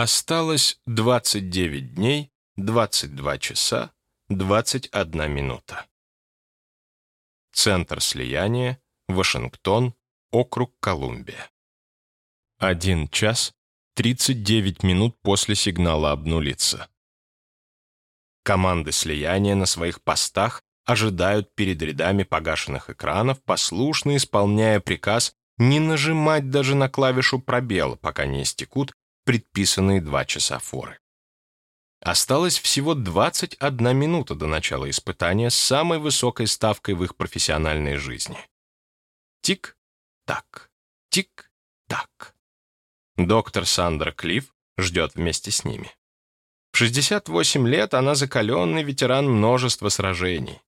Осталось 29 дней, 22 часа, 21 минута. Центр слияния, Вашингтон, округ Колумбия. 1 час 39 минут после сигнала обнулиться. Команды слияния на своих постах ожидают перед рядами погашенных экранов, послушно исполняя приказ не нажимать даже на клавишу пробел, пока не истекут предписанные два часа форы. Осталось всего 21 минута до начала испытания с самой высокой ставкой в их профессиональной жизни. Тик-так, тик-так. Доктор Сандра Клифф ждет вместе с ними. В 68 лет она закаленный ветеран множества сражений.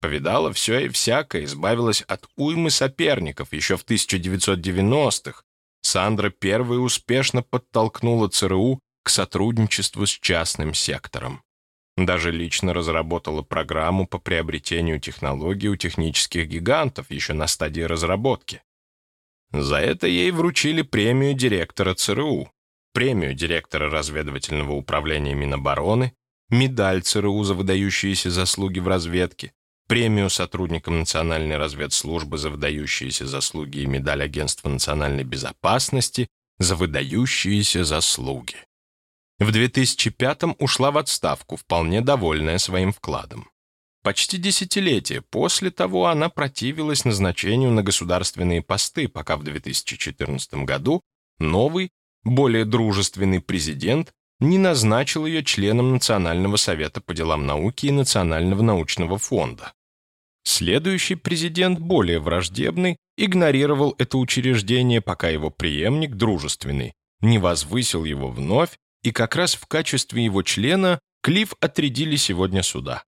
Повидала все и всякое, избавилась от уймы соперников еще в 1990-х. Сандра первой успешно подтолкнула ЦРУ к сотрудничеству с частным сектором. Даже лично разработала программу по приобретению технологий у технических гигантов еще на стадии разработки. За это ей вручили премию директора ЦРУ, премию директора разведывательного управления Минобороны, медаль ЦРУ за выдающиеся заслуги в разведке, премию сотрудникам Национальной разведслужбы за выдающиеся заслуги и медаль Агентства национальной безопасности за выдающиеся заслуги. В 2005-м ушла в отставку, вполне довольная своим вкладом. Почти десятилетие после того она противилась назначению на государственные посты, пока в 2014 году новый, более дружественный президент не назначил ее членом Национального совета по делам науки и Национального научного фонда. Следующий президент, более враждебный, игнорировал это учреждение, пока его преемник, дружественный, не возвысил его вновь, и как раз в качестве его члена Клифф отрядили сегодня сюда.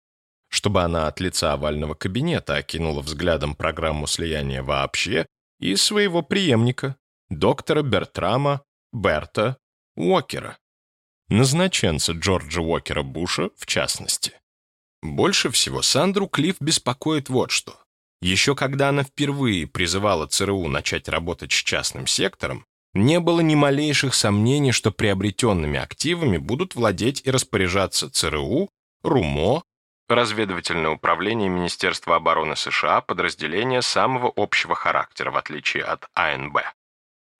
Чтобы она от лица овального кабинета окинула взглядом программу слияния вообще и своего преемника, доктора Бертрама Берта Уокера назначенца Джорджа Уокера Буша в частности. Больше всего Сандру Клифф беспокоит вот что. Еще когда она впервые призывала ЦРУ начать работать с частным сектором, не было ни малейших сомнений, что приобретенными активами будут владеть и распоряжаться ЦРУ, РУМО, Разведывательное управление Министерства обороны США, подразделение самого общего характера, в отличие от АНБ.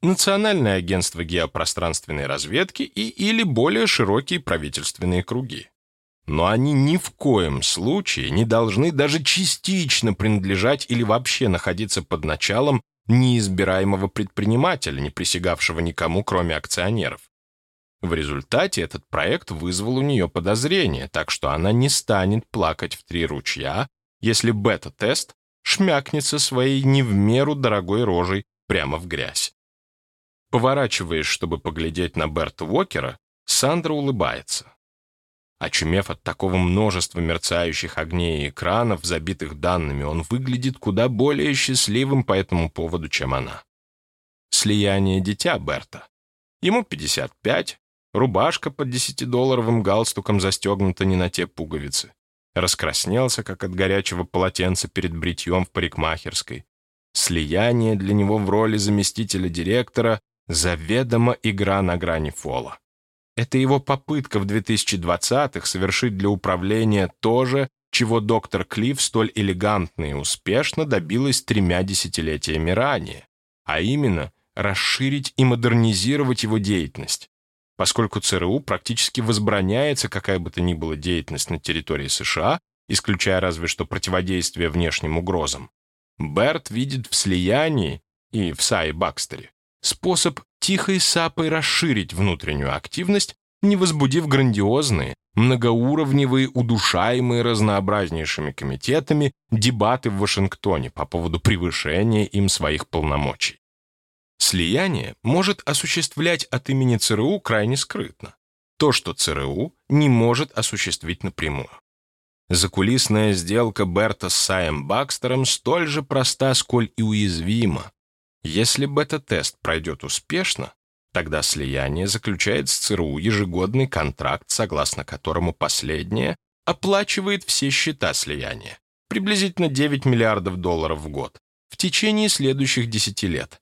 Национальное агентство геопространственной разведки и или более широкие правительственные круги. Но они ни в коем случае не должны даже частично принадлежать или вообще находиться под началом неизбираемого предпринимателя, не присягавшего никому, кроме акционеров. В результате этот проект вызвал у нее подозрения, так что она не станет плакать в три ручья, если бета-тест шмякнется своей не в меру дорогой рожей прямо в грязь. Поворачиваясь, чтобы поглядеть на Берта Уокера, Сандра улыбается. Очумев от такого множества мерцающих огней и экранов, забитых данными, он выглядит куда более счастливым по этому поводу, чем она. Слияние дитя Берта. Ему 55, рубашка под десятидолларовым галстуком застегнута не на те пуговицы. Раскраснелся, как от горячего полотенца перед бритьем в парикмахерской. Слияние для него в роли заместителя директора Заведомо игра на грани фола. Это его попытка в 2020-х совершить для управления то же, чего доктор Клифф столь элегантно и успешно добилась тремя десятилетиями ранее, а именно расширить и модернизировать его деятельность. Поскольку ЦРУ практически возбраняется какая бы то ни была деятельность на территории США, исключая разве что противодействие внешним угрозам, Берт видит в слиянии и в Сай Бакстере способ тихой сапой расширить внутреннюю активность, не возбудив грандиозные, многоуровневые, удушаемые разнообразнейшими комитетами дебаты в Вашингтоне по поводу превышения им своих полномочий. Слияние может осуществлять от имени ЦРУ крайне скрытно. То, что ЦРУ не может осуществить напрямую. Закулисная сделка Берта с Саем Бакстером столь же проста, сколь и уязвима, если бета-тест пройдет успешно, тогда слияние заключает с ЦРУ ежегодный контракт, согласно которому последнее оплачивает все счета слияния, приблизительно 9 миллиардов долларов в год, в течение следующих 10 лет.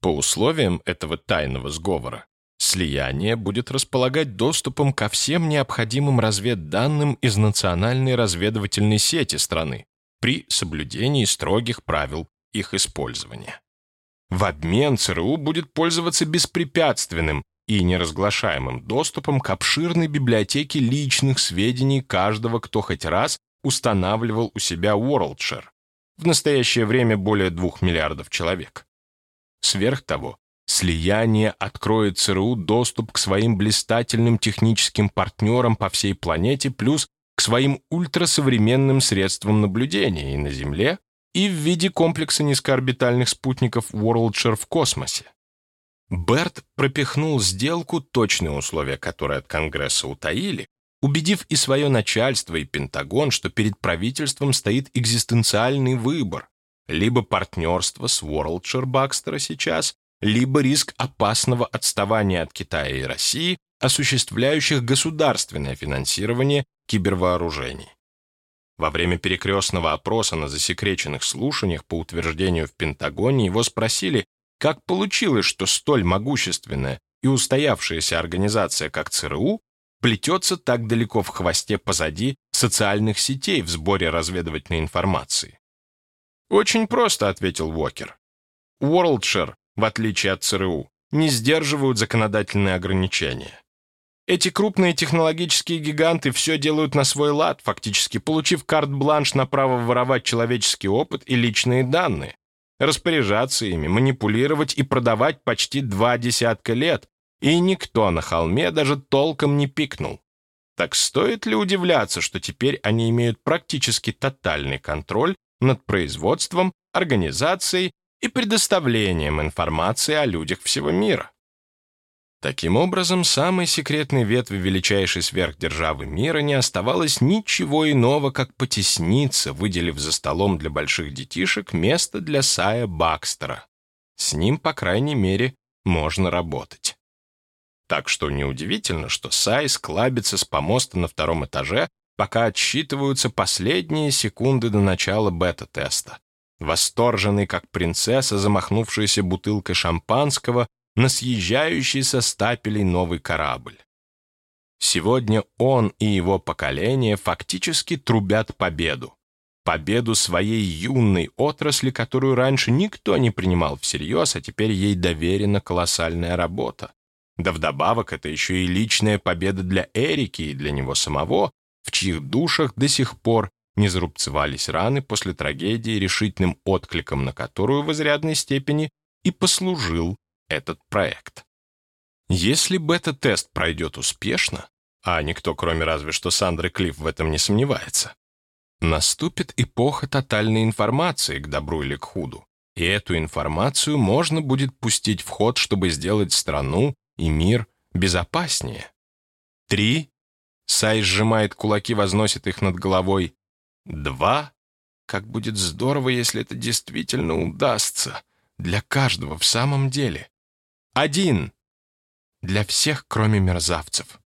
По условиям этого тайного сговора, Слияние будет располагать доступом ко всем необходимым разведданным из национальной разведывательной сети страны при соблюдении строгих правил их использования. В обмен ЦРУ будет пользоваться беспрепятственным и неразглашаемым доступом к обширной библиотеке личных сведений каждого, кто хоть раз устанавливал у себя WorldShare. В настоящее время более двух миллиардов человек. Сверх того, слияние откроет ЦРУ доступ к своим блистательным техническим партнерам по всей планете, плюс к своим ультрасовременным средствам наблюдения и на Земле, и в виде комплекса низкоорбитальных спутников WorldShare в космосе. Берт пропихнул сделку, точные условия которой от Конгресса утаили, убедив и свое начальство, и Пентагон, что перед правительством стоит экзистенциальный выбор – либо партнерство с WorldShare Бакстера сейчас, либо риск опасного отставания от Китая и России, осуществляющих государственное финансирование кибервооружений. Во время перекрестного опроса на засекреченных слушаниях по утверждению в Пентагоне его спросили, как получилось, что столь могущественная и устоявшаяся организация, как ЦРУ, плетется так далеко в хвосте позади социальных сетей в сборе разведывательной информации? «Очень просто», — ответил Уокер. WorldShare, в отличие от ЦРУ, не сдерживают законодательные ограничения. Эти крупные технологические гиганты все делают на свой лад, фактически получив карт-бланш на право воровать человеческий опыт и личные данные, распоряжаться ими, манипулировать и продавать почти два десятка лет, и никто на холме даже толком не пикнул. Так стоит ли удивляться, что теперь они имеют практически тотальный контроль над производством, организацией и предоставлением информации о людях всего мира? Таким образом, самой секретной ветви величайшей сверхдержавы мира не оставалось ничего иного, как потесниться, выделив за столом для больших детишек место для Сая Бакстера. С ним, по крайней мере, можно работать. Так что неудивительно, что Сай склабится с помоста на втором этаже, пока отсчитываются последние секунды до начала бета-теста. Восторженный, как принцесса, замахнувшаяся бутылкой шампанского, на съезжающий со стапелей новый корабль. Сегодня он и его поколение фактически трубят победу. Победу своей юной отрасли, которую раньше никто не принимал всерьез, а теперь ей доверена колоссальная работа. Да вдобавок это еще и личная победа для Эрики и для него самого, в чьих душах до сих пор не зарубцевались раны после трагедии, решительным откликом на которую в изрядной степени и послужил этот проект. Если бета-тест пройдет успешно, а никто, кроме разве что Сандры Клифф, в этом не сомневается, наступит эпоха тотальной информации к добру или к худу, и эту информацию можно будет пустить в ход, чтобы сделать страну и мир безопаснее. Три. Сай сжимает кулаки, возносит их над головой. Два. Как будет здорово, если это действительно удастся. Для каждого в самом деле. Один. Для всех, кроме мерзавцев.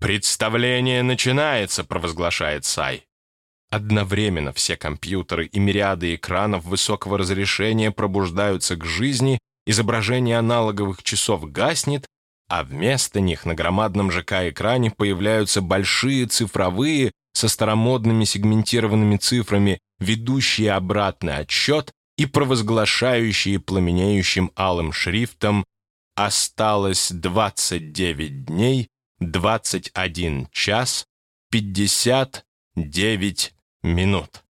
«Представление начинается», — провозглашает Сай. Одновременно все компьютеры и мириады экранов высокого разрешения пробуждаются к жизни, изображение аналоговых часов гаснет, а вместо них на громадном ЖК-экране появляются большие цифровые со старомодными сегментированными цифрами, ведущие обратный отсчет и провозглашающие пламенеющим алым шрифтом Осталось 29 дней, 21 час, 59 минут.